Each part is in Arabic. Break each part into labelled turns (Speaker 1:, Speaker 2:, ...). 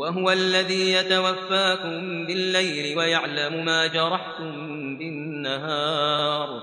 Speaker 1: وهو الذي يتوفاكم بالليل ويعلم ما جرحتم بالنهار.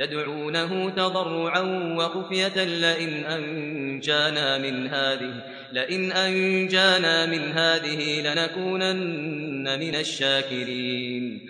Speaker 1: تدعونه تضرعا وخفية لئن أنجانا من هذه لئن أنجانا من هذه لنكونن من الشاكرين.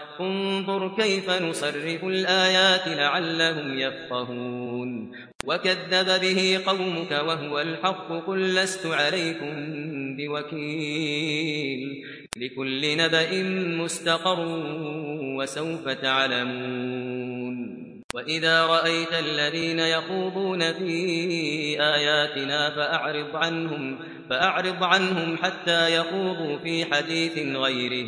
Speaker 1: انظر كيف نصرف الآيات لعلهم يفقهون. وكذب به قومك وهو الحق قل لست عليكم بوكيل. لكل نبأ مستقر وسوف تعلمون. وإذا رأيت الذين يخوضون في آياتنا فأعرض عنهم فأعرض عنهم حتى يخوضوا في حديث غيره.